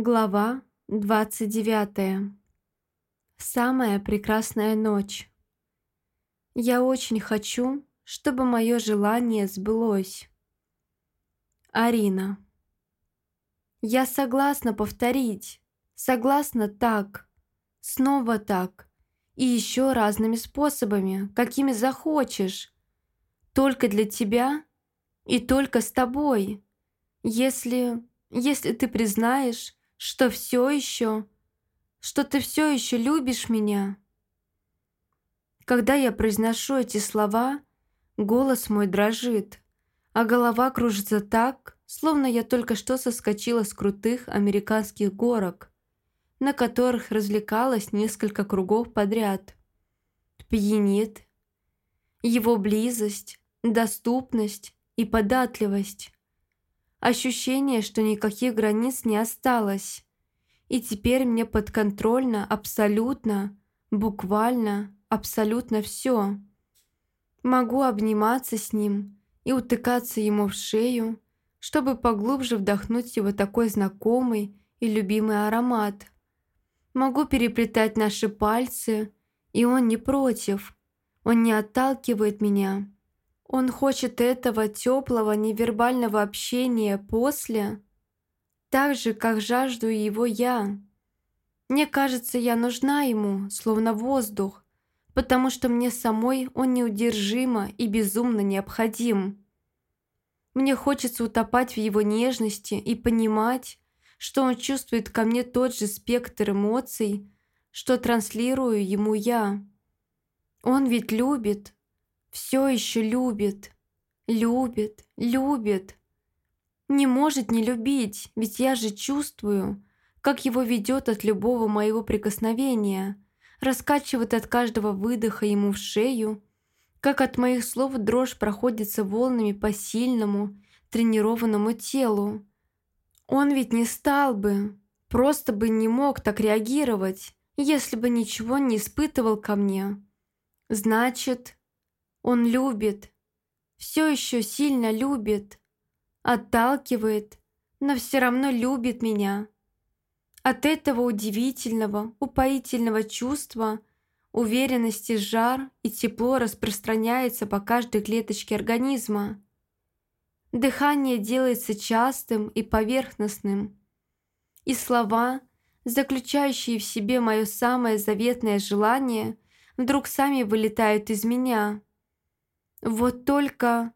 Глава 29. Самая прекрасная ночь. Я очень хочу, чтобы мое желание сбылось. Арина. Я согласна повторить, согласна так, снова так, и еще разными способами, какими захочешь, только для тебя и только с тобой, если, если ты признаешь, что все еще, что ты все еще любишь меня. Когда я произношу эти слова, голос мой дрожит, а голова кружится так, словно я только что соскочила с крутых американских горок, на которых развлекалась несколько кругов подряд. Пьянит. Его близость, доступность и податливость. Ощущение, что никаких границ не осталось. И теперь мне подконтрольно абсолютно, буквально, абсолютно все. Могу обниматься с ним и утыкаться ему в шею, чтобы поглубже вдохнуть его такой знакомый и любимый аромат. Могу переплетать наши пальцы, и он не против. Он не отталкивает меня. Он хочет этого теплого невербального общения после, так же, как жажду его я. Мне кажется, я нужна ему, словно воздух, потому что мне самой он неудержимо и безумно необходим. Мне хочется утопать в его нежности и понимать, что он чувствует ко мне тот же спектр эмоций, что транслирую ему я. Он ведь любит, все еще любит, любит, любит. Не может не любить, ведь я же чувствую, как его ведет от любого моего прикосновения, раскачивает от каждого выдоха ему в шею, как от моих слов дрожь проходится волнами по сильному, тренированному телу. Он ведь не стал бы, просто бы не мог так реагировать, если бы ничего не испытывал ко мне. Значит, он любит, все еще сильно любит, отталкивает, но все равно любит меня. От этого удивительного, упоительного чувства уверенности жар и тепло распространяется по каждой клеточке организма. Дыхание делается частым и поверхностным. И слова, заключающие в себе мое самое заветное желание, вдруг сами вылетают из меня – вот только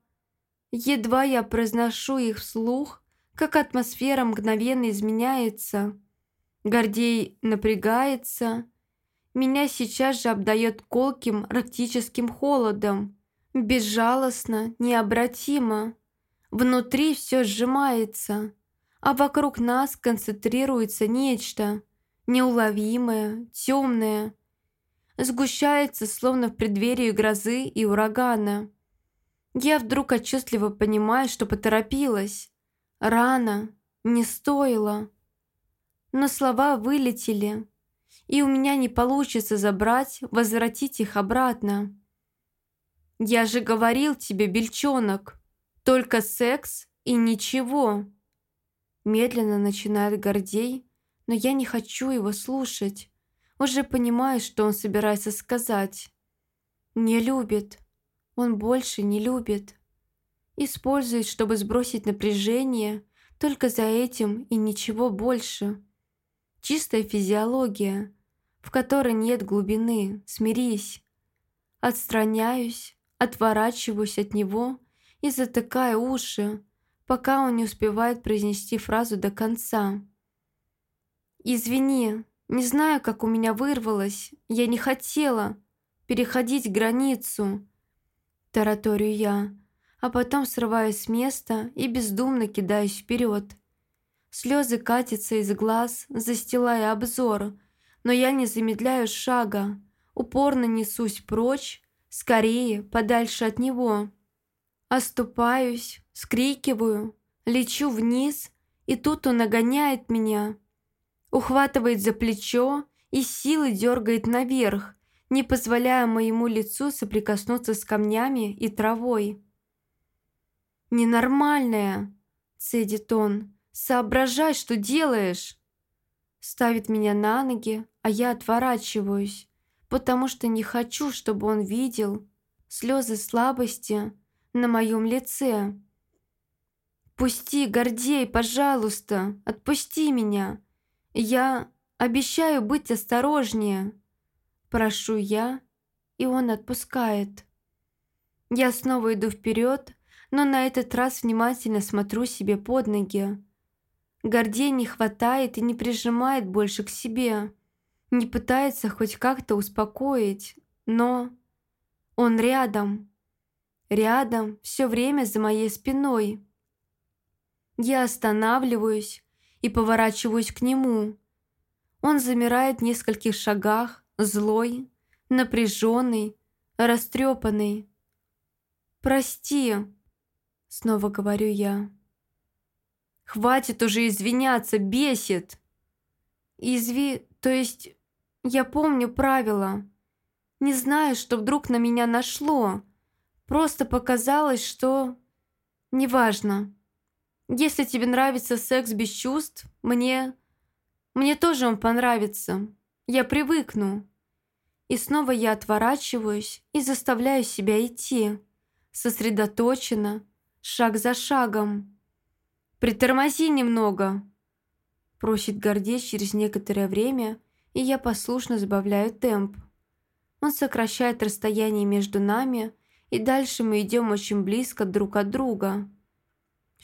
едва я произношу их вслух, как атмосфера мгновенно изменяется. Гордей напрягается. Меня сейчас же обдает колким арктическим холодом. Безжалостно, необратимо. Внутри все сжимается, а вокруг нас концентрируется нечто неуловимое, темное, сгущается, словно в преддверии грозы и урагана. Я вдруг отчетливо понимаю, что поторопилась. Рано, не стоило. Но слова вылетели, и у меня не получится забрать, возвратить их обратно. «Я же говорил тебе, бельчонок, только секс и ничего!» Медленно начинает Гордей, но я не хочу его слушать. Уже понимаю, что он собирается сказать. Не любит. Он больше не любит. Использует, чтобы сбросить напряжение, только за этим и ничего больше. Чистая физиология, в которой нет глубины, смирись. Отстраняюсь, отворачиваюсь от него и затыкаю уши, пока он не успевает произнести фразу до конца. «Извини, не знаю, как у меня вырвалось. Я не хотела переходить границу. Тараторю я, а потом срываюсь с места и бездумно кидаюсь вперед. Слезы катятся из глаз, застилая обзор, но я не замедляю шага, упорно несусь прочь, скорее, подальше от него. Оступаюсь, скрикиваю, лечу вниз, и тут он нагоняет меня ухватывает за плечо и силой дергает наверх, не позволяя моему лицу соприкоснуться с камнями и травой. «Ненормальная!» – цедит он. «Соображай, что делаешь!» Ставит меня на ноги, а я отворачиваюсь, потому что не хочу, чтобы он видел слезы слабости на моем лице. «Пусти, Гордей, пожалуйста, отпусти меня. Я обещаю быть осторожнее». Прошу я, и он отпускает. Я снова иду вперед, но на этот раз внимательно смотрю себе под ноги. Гордей не хватает и не прижимает больше к себе. Не пытается хоть как-то успокоить, но... Он рядом. Рядом, все время за моей спиной. Я останавливаюсь и поворачиваюсь к нему. Он замирает в нескольких шагах, злой, напряженный, растрепанный. «Прости», — снова говорю я. «Хватит уже извиняться, бесит!» «Изви... то есть... я помню правила. Не знаю, что вдруг на меня нашло. Просто показалось, что... Неважно. Если тебе нравится секс без чувств, мне... Мне тоже он понравится. Я привыкну. И снова я отворачиваюсь и заставляю себя идти. Сосредоточенно, шаг за шагом. «Притормози немного», – просит Гордей через некоторое время, и я послушно сбавляю темп. Он сокращает расстояние между нами, и дальше мы идем очень близко друг от друга.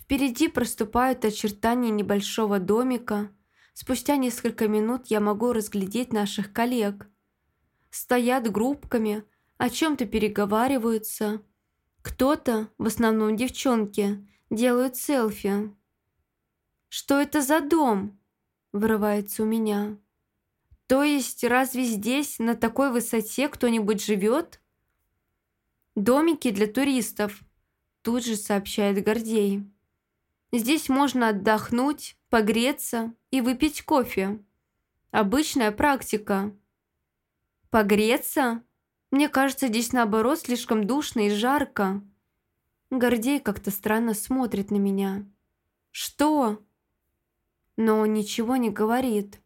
Впереди проступают очертания небольшого домика. Спустя несколько минут я могу разглядеть наших коллег. Стоят группками, о чем-то переговариваются. Кто-то, в основном девчонки, делают селфи. «Что это за дом?» – вырывается у меня. «То есть разве здесь, на такой высоте, кто-нибудь живет?» «Домики для туристов», – тут же сообщает Гордей. «Здесь можно отдохнуть, погреться и выпить кофе. Обычная практика». «Погреться? Мне кажется, здесь наоборот слишком душно и жарко». Гордей как-то странно смотрит на меня. «Что?» но он ничего не говорит,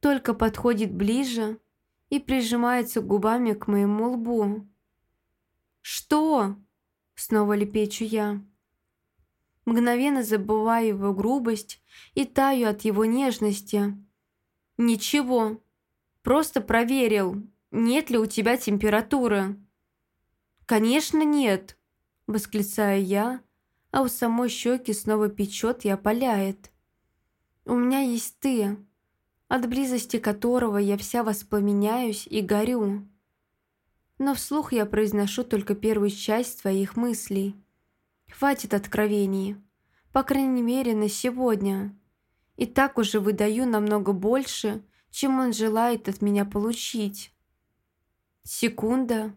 только подходит ближе и прижимается губами к моему лбу. «Что?» – снова лепечу я. Мгновенно забываю его грубость и таю от его нежности. «Ничего, просто проверил, нет ли у тебя температуры». «Конечно нет», – восклицаю я, а у самой щеки снова печет и опаляет. У меня есть ты, от близости которого я вся воспламеняюсь и горю. Но вслух я произношу только первую часть своих мыслей. Хватит откровений, по крайней мере на сегодня. И так уже выдаю намного больше, чем он желает от меня получить. Секунда,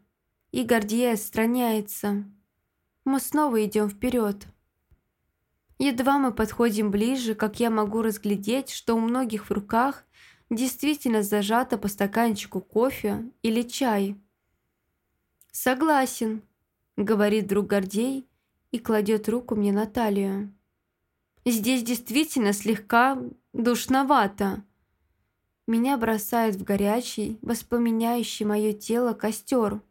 и Гордей отстраняется. Мы снова идем вперед. Едва мы подходим ближе, как я могу разглядеть, что у многих в руках действительно зажато по стаканчику кофе или чай. «Согласен», — говорит друг Гордей и кладет руку мне на талию. «Здесь действительно слегка душновато». Меня бросает в горячий, воспламеняющий мое тело костер.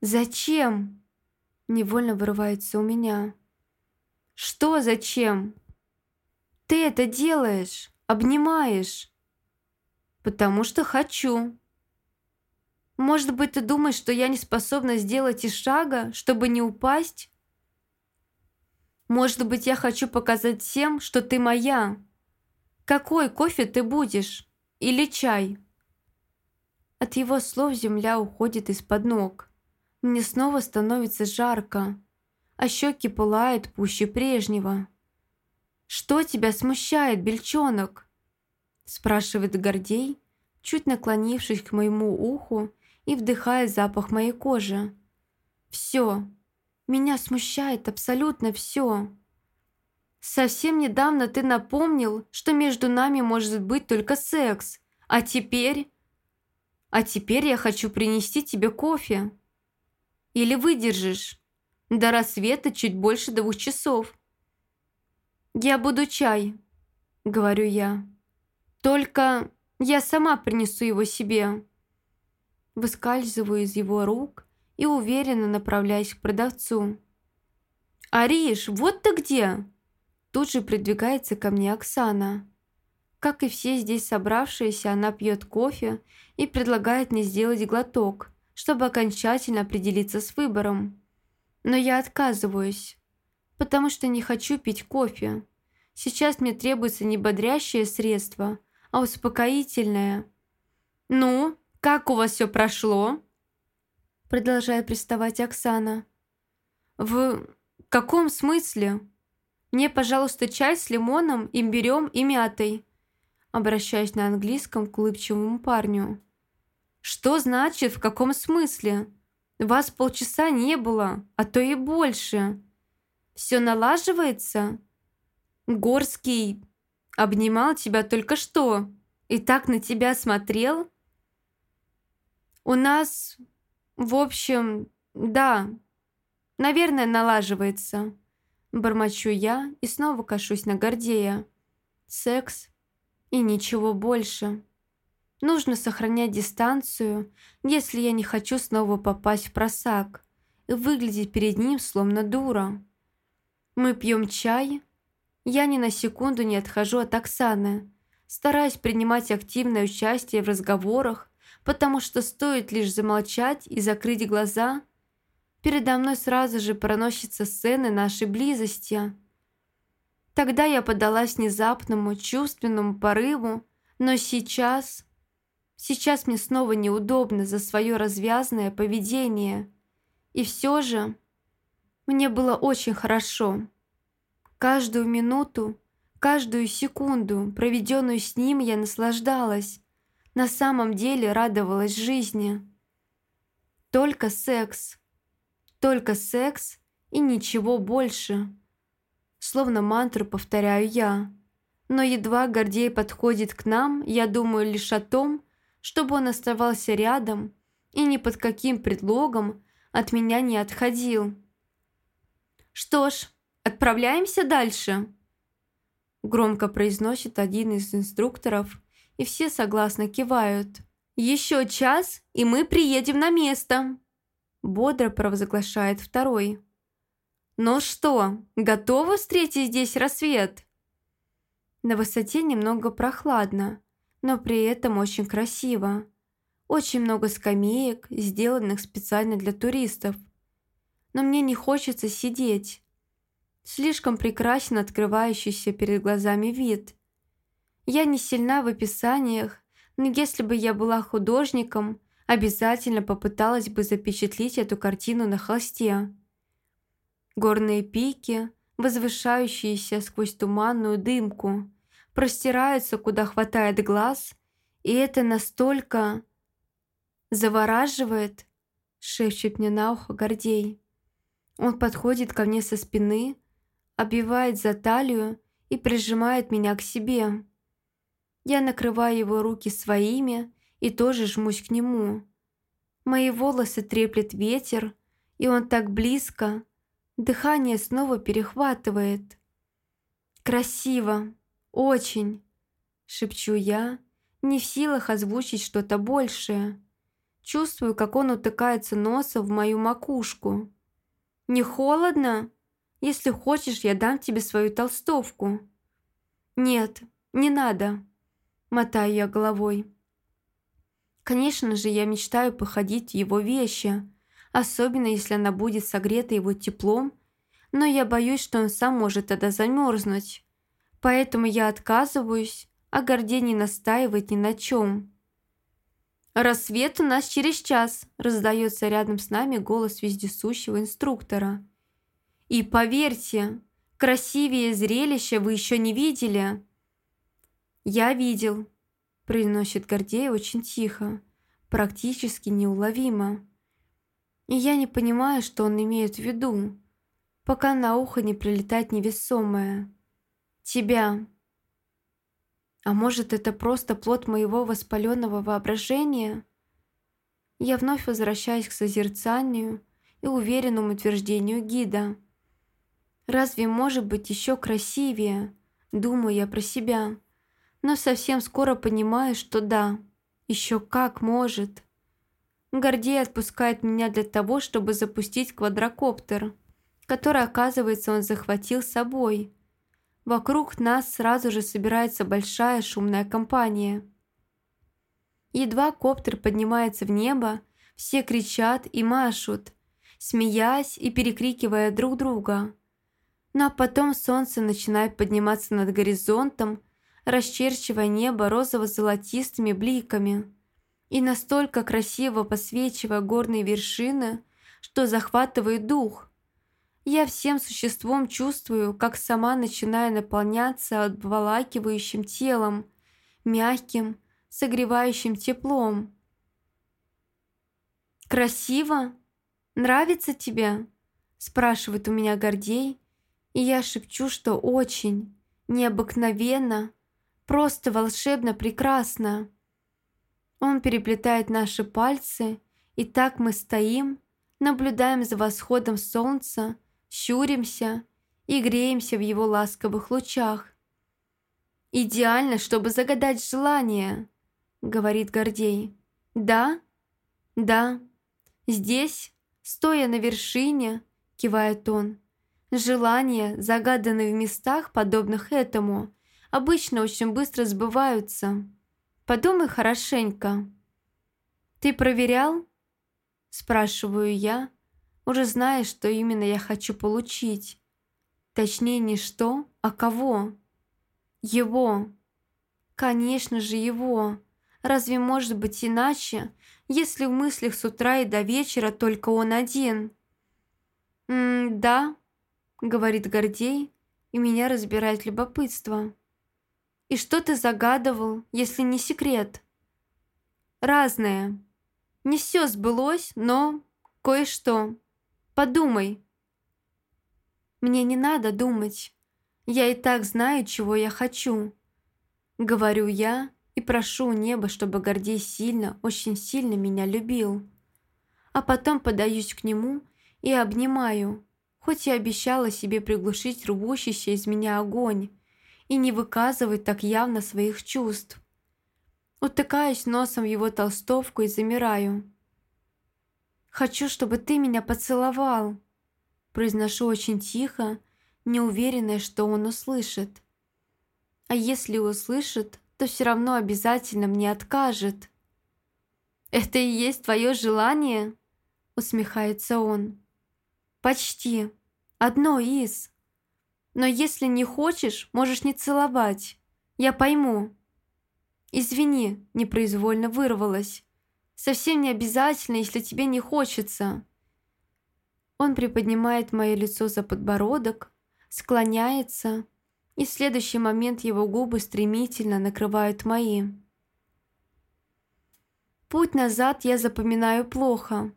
«Зачем?» — невольно вырывается у меня. «Что зачем?» «Ты это делаешь, обнимаешь». «Потому что хочу». «Может быть, ты думаешь, что я не способна сделать и шага, чтобы не упасть?» «Может быть, я хочу показать всем, что ты моя. Какой кофе ты будешь? Или чай?» От его слов земля уходит из-под ног. Мне снова становится жарко а щеки пылают пуще прежнего. «Что тебя смущает, бельчонок?» спрашивает Гордей, чуть наклонившись к моему уху и вдыхая запах моей кожи. «Все. Меня смущает абсолютно все. Совсем недавно ты напомнил, что между нами может быть только секс, а теперь... А теперь я хочу принести тебе кофе. Или выдержишь?» До рассвета чуть больше двух часов. «Я буду чай», — говорю я. Только я сама принесу его себе». Выскальзываю из его рук и уверенно направляюсь к продавцу. «Ариш, вот ты где!» Тут же придвигается ко мне Оксана. Как и все здесь собравшиеся, она пьет кофе и предлагает мне сделать глоток, чтобы окончательно определиться с выбором. Но я отказываюсь, потому что не хочу пить кофе. Сейчас мне требуется не бодрящее средство, а успокоительное. «Ну, как у вас все прошло?» Продолжает приставать Оксана. «В каком смысле? Мне, пожалуйста, чай с лимоном, имбирем и мятой». Обращаюсь на английском к улыбчивому парню. «Что значит, в каком смысле? Вас полчаса не было, а то и больше. Все налаживается? Горский обнимал тебя только что и так на тебя смотрел?» «У нас, в общем, да, наверное, налаживается». Бормочу я и снова кашусь на Гордея. Секс и ничего больше. Нужно сохранять дистанцию, если я не хочу снова попасть в просак и выглядеть перед ним словно дура. Мы пьем чай. Я ни на секунду не отхожу от Оксаны, стараясь принимать активное участие в разговорах, потому что стоит лишь замолчать и закрыть глаза, передо мной сразу же проносятся сцены нашей близости. Тогда я подалась внезапному, чувственному порыву, но сейчас... Сейчас мне снова неудобно за свое развязное поведение. И все же мне было очень хорошо. Каждую минуту, каждую секунду, проведенную с ним, я наслаждалась, на самом деле радовалась жизни. Только секс. Только секс и ничего больше. Словно мантру повторяю я. Но едва Гордей подходит к нам, я думаю лишь о том, чтобы он оставался рядом и ни под каким предлогом от меня не отходил. «Что ж, отправляемся дальше», – громко произносит один из инструкторов – и все согласно кивают. «Еще час, и мы приедем на место!» Бодро провозглашает второй. «Ну что, готовы встретить здесь рассвет?» На высоте немного прохладно, но при этом очень красиво. Очень много скамеек, сделанных специально для туристов. Но мне не хочется сидеть. Слишком прекрасен открывающийся перед глазами вид. Я не сильна в описаниях, но если бы я была художником, обязательно попыталась бы запечатлеть эту картину на холсте. Горные пики, возвышающиеся сквозь туманную дымку, простираются, куда хватает глаз, и это настолько завораживает, шепчет мне на ухо Гордей. Он подходит ко мне со спины, обвивает за талию и прижимает меня к себе. Я накрываю его руки своими и тоже жмусь к нему. Мои волосы треплет ветер, и он так близко. Дыхание снова перехватывает. «Красиво! Очень!» – шепчу я, не в силах озвучить что-то большее. Чувствую, как он утыкается носом в мою макушку. «Не холодно? Если хочешь, я дам тебе свою толстовку». «Нет, не надо», мотаю я головой. Конечно же, я мечтаю походить в его вещи, особенно если она будет согрета его теплом, но я боюсь, что он сам может тогда замерзнуть. Поэтому я отказываюсь, а Гордей не настаивает ни на чем. «Рассвет у нас через час», – раздается рядом с нами голос вездесущего инструктора. «И поверьте, красивее зрелище вы еще не видели». «Я видел», – произносит Гордей очень тихо, практически неуловимо. И я не понимаю, что он имеет в виду, пока на ухо не прилетает невесомое. «Тебя». А может, это просто плод моего воспаленного воображения? Я вновь возвращаюсь к созерцанию и уверенному утверждению гида. Разве может быть еще красивее, думаю я про себя? Но совсем скоро понимаю, что да, еще как может. Гордей отпускает меня для того, чтобы запустить квадрокоптер, который, оказывается, он захватил с собой. Вокруг нас сразу же собирается большая шумная компания. Едва коптер поднимается в небо, все кричат и машут, смеясь и перекрикивая друг друга. Ну а потом солнце начинает подниматься над горизонтом, расчерчивая небо розово-золотистыми бликами и настолько красиво посвечивая горные вершины, что захватывает дух. Я всем существом чувствую, как сама начинаю наполняться обволакивающим телом, мягким, согревающим теплом. «Красиво? Нравится тебе?» спрашивает у меня Гордей, и я шепчу, что очень, необыкновенно, просто волшебно прекрасно. Он переплетает наши пальцы, и так мы стоим, наблюдаем за восходом солнца, щуримся и греемся в его ласковых лучах. «Идеально, чтобы загадать желание», — говорит Гордей. «Да? Да. Здесь, стоя на вершине, — кивает он, — желания, загаданные в местах, подобных этому, обычно очень быстро сбываются. Подумай хорошенько. «Ты проверял?» Спрашиваю я, уже зная, что именно я хочу получить. Точнее, не что, а кого. Его. Конечно же, его. Разве может быть иначе, если в мыслях с утра и до вечера только он один? «М «Да», — говорит Гордей, и меня разбирает любопытство. «И что ты загадывал, если не секрет?» «Разное. Не все сбылось, но кое-что. Подумай». «Мне не надо думать. Я и так знаю, чего я хочу». Говорю я и прошу неба, чтобы Гордей сильно, очень сильно меня любил. А потом подаюсь к нему и обнимаю, хоть и обещала себе приглушить рвущийся из меня огонь, и не выказывать так явно своих чувств. Утыкаюсь носом в его толстовку и замираю. «Хочу, чтобы ты меня поцеловал», произношу очень тихо, неуверенная, что он услышит. А если услышит, то все равно обязательно мне откажет. «Это и есть твое желание?» усмехается он. «Почти. Одно из...» Но если не хочешь, можешь не целовать. Я пойму. Извини, непроизвольно вырвалась. Совсем не обязательно, если тебе не хочется. Он приподнимает мое лицо за подбородок, склоняется, и в следующий момент его губы стремительно накрывают мои. Путь назад я запоминаю плохо.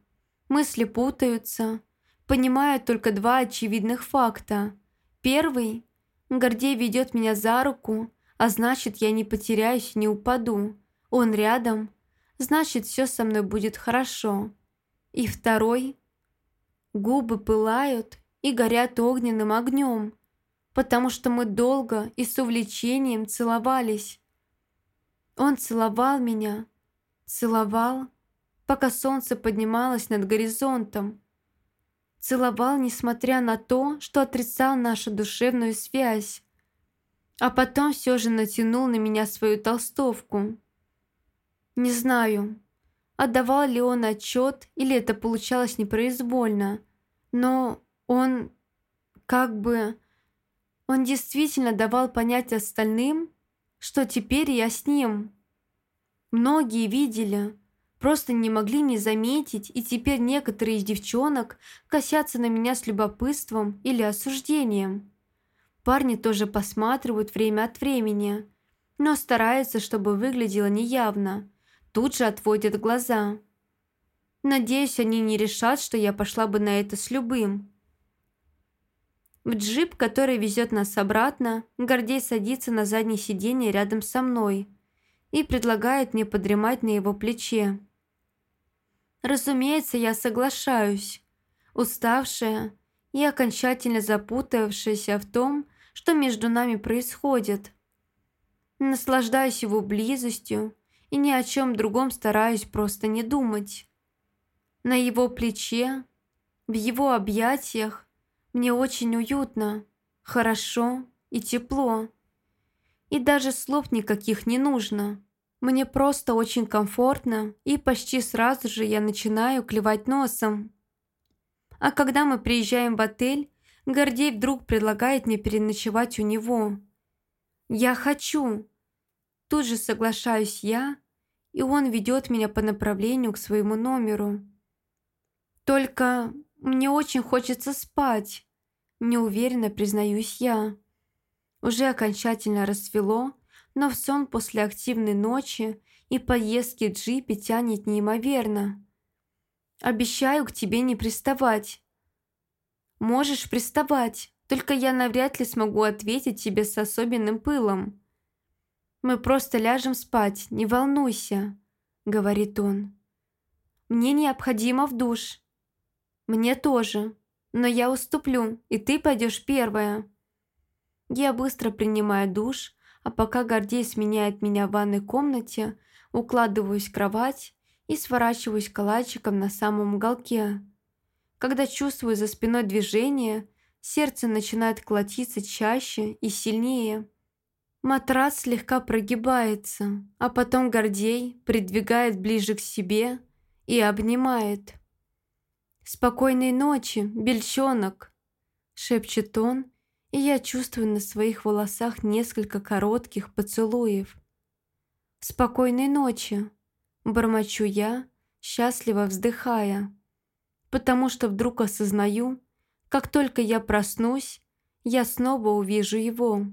Мысли путаются. Понимаю только два очевидных факта. Первый – Гордей ведет меня за руку, а значит, я не потеряюсь и не упаду. Он рядом, значит, все со мной будет хорошо. И второй – губы пылают и горят огненным огнем, потому что мы долго и с увлечением целовались. Он целовал меня, целовал, пока солнце поднималось над горизонтом, целовал, несмотря на то, что отрицал нашу душевную связь, а потом все же натянул на меня свою толстовку. Не знаю, отдавал ли он отчет или это получалось непроизвольно, но он как бы... Он действительно давал понять остальным, что теперь я с ним. Многие видели, просто не могли не заметить, и теперь некоторые из девчонок косятся на меня с любопытством или осуждением. Парни тоже посматривают время от времени, но стараются, чтобы выглядело неявно. Тут же отводят глаза. Надеюсь, они не решат, что я пошла бы на это с любым. В джип, который везет нас обратно, Гордей садится на заднее сиденье рядом со мной и предлагает мне подремать на его плече. Разумеется, я соглашаюсь. Уставшая и окончательно запутавшаяся в том, что между нами происходит. Наслаждаюсь его близостью и ни о чем другом стараюсь просто не думать. На его плече, в его объятиях мне очень уютно, хорошо и тепло. И даже слов никаких не нужно. Мне просто очень комфортно, и почти сразу же я начинаю клевать носом. А когда мы приезжаем в отель, Гордей вдруг предлагает мне переночевать у него. Я хочу. Тут же соглашаюсь я, и он ведет меня по направлению к своему номеру. Только мне очень хочется спать, неуверенно признаюсь я. Уже окончательно рассвело, но в сон после активной ночи и поездки джипе тянет неимоверно. Обещаю к тебе не приставать. Можешь приставать, только я навряд ли смогу ответить тебе с особенным пылом. Мы просто ляжем спать, не волнуйся, говорит он. Мне необходимо в душ. Мне тоже, но я уступлю, и ты пойдешь первая. Я быстро принимаю душ, а пока Гордей сменяет меня в ванной комнате, укладываюсь в кровать и сворачиваюсь калачиком на самом уголке. Когда чувствую за спиной движение, сердце начинает колотиться чаще и сильнее. Матрас слегка прогибается, а потом Гордей придвигает ближе к себе и обнимает. «Спокойной ночи, бельчонок!» – шепчет он и я чувствую на своих волосах несколько коротких поцелуев. «Спокойной ночи!» – бормочу я, счастливо вздыхая, потому что вдруг осознаю, как только я проснусь, я снова увижу его.